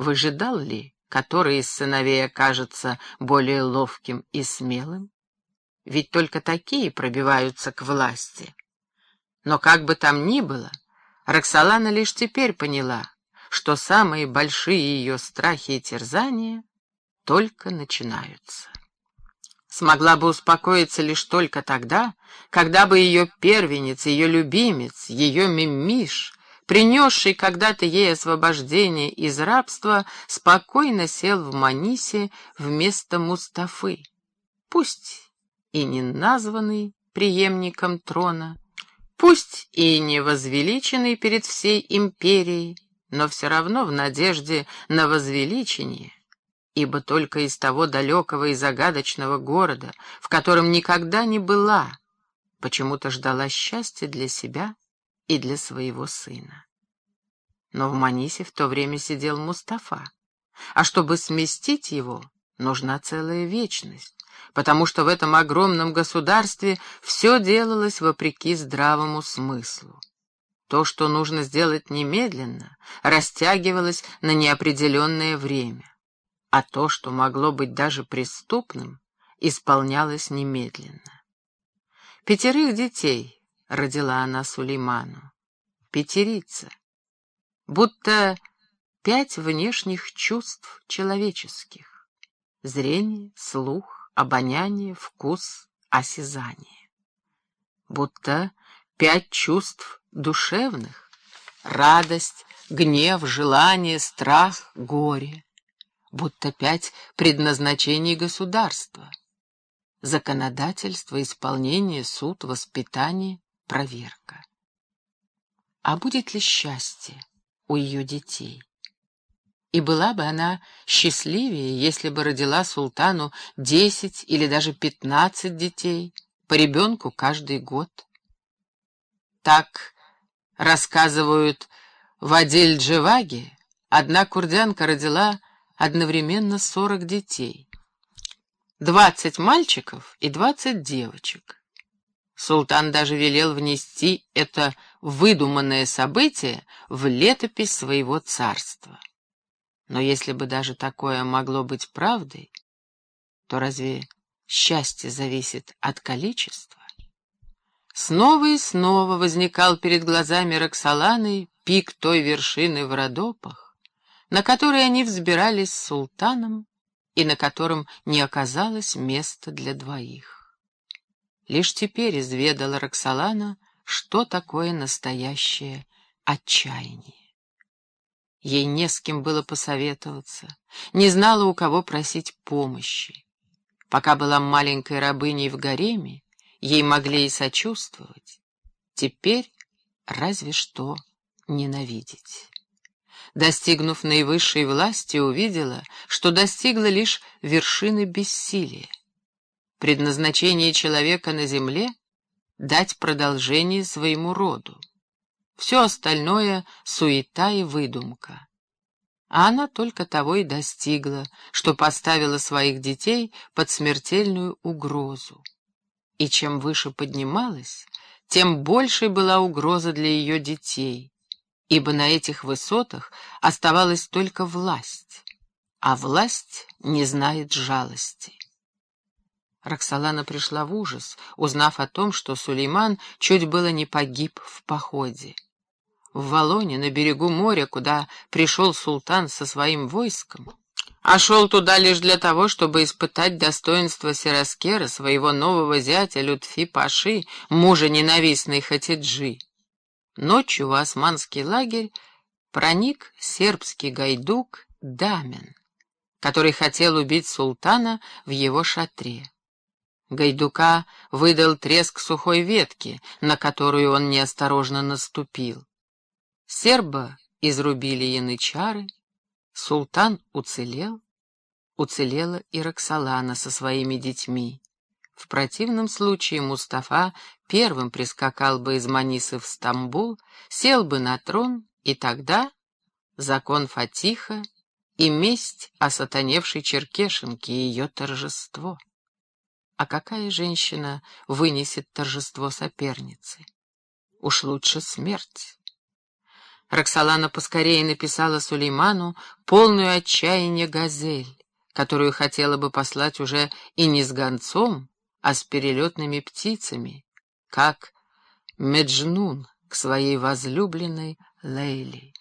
выжидал ли, который из сыновей окажется более ловким и смелым? Ведь только такие пробиваются к власти. Но как бы там ни было, Роксолана лишь теперь поняла, что самые большие ее страхи и терзания только начинаются. Смогла бы успокоиться лишь только тогда, когда бы ее первенец, ее любимец, ее мимиш, принесший когда-то ей освобождение из рабства, спокойно сел в Манисе вместо Мустафы, пусть и не названный преемником трона, пусть и не возвеличенный перед всей империей, но все равно в надежде на возвеличение, ибо только из того далекого и загадочного города, в котором никогда не была, почему-то ждала счастья для себя и для своего сына. Но в Манисе в то время сидел Мустафа, а чтобы сместить его, нужна целая вечность, потому что в этом огромном государстве все делалось вопреки здравому смыслу. То, что нужно сделать немедленно, растягивалось на неопределенное время, а то, что могло быть даже преступным, исполнялось немедленно. Пятерых детей родила она Сулейману. Пятерица. Будто пять внешних чувств человеческих. Зрение, слух, обоняние, вкус, осязание. Будто пять чувств душевных — радость, гнев, желание, страх, горе, будто пять предназначений государства — законодательство, исполнение, суд, воспитание, проверка. А будет ли счастье у ее детей? И была бы она счастливее, если бы родила султану десять или даже пятнадцать детей, по ребенку каждый год. Так Рассказывают, в Адель-Джеваге одна курдянка родила одновременно сорок детей. Двадцать мальчиков и двадцать девочек. Султан даже велел внести это выдуманное событие в летопись своего царства. Но если бы даже такое могло быть правдой, то разве счастье зависит от количества? Снова и снова возникал перед глазами Роксоланы пик той вершины в Родопах, на которой они взбирались с султаном и на котором не оказалось места для двоих. Лишь теперь изведала Роксолана, что такое настоящее отчаяние. Ей не с кем было посоветоваться, не знала, у кого просить помощи. Пока была маленькой рабыней в гареме, ей могли и сочувствовать. Теперь разве что ненавидеть. Достигнув наивысшей власти, увидела, что достигла лишь вершины бессилия. Предназначение человека на земле — дать продолжение своему роду. Все остальное — суета и выдумка. А она только того и достигла, что поставила своих детей под смертельную угрозу и чем выше поднималась, тем большей была угроза для ее детей, ибо на этих высотах оставалась только власть, а власть не знает жалости. Роксолана пришла в ужас, узнав о том, что Сулейман чуть было не погиб в походе. В Валоне, на берегу моря, куда пришел султан со своим войском, а шел туда лишь для того, чтобы испытать достоинство Сираскера, своего нового зятя Лютфи Паши, мужа ненавистной Хатиджи. Ночью в османский лагерь проник сербский гайдук Дамен, который хотел убить султана в его шатре. Гайдука выдал треск сухой ветки, на которую он неосторожно наступил. Серба изрубили янычары, Султан уцелел, уцелела и Роксолана со своими детьми. В противном случае Мустафа первым прискакал бы из Манисы в Стамбул, сел бы на трон, и тогда закон Фатиха и месть осатаневшей Черкешенки и ее торжество. А какая женщина вынесет торжество соперницы? Уж лучше смерть. Роксолана поскорее написала Сулейману полную отчаяния газель, которую хотела бы послать уже и не с гонцом, а с перелетными птицами, как Меджнун к своей возлюбленной Лейли.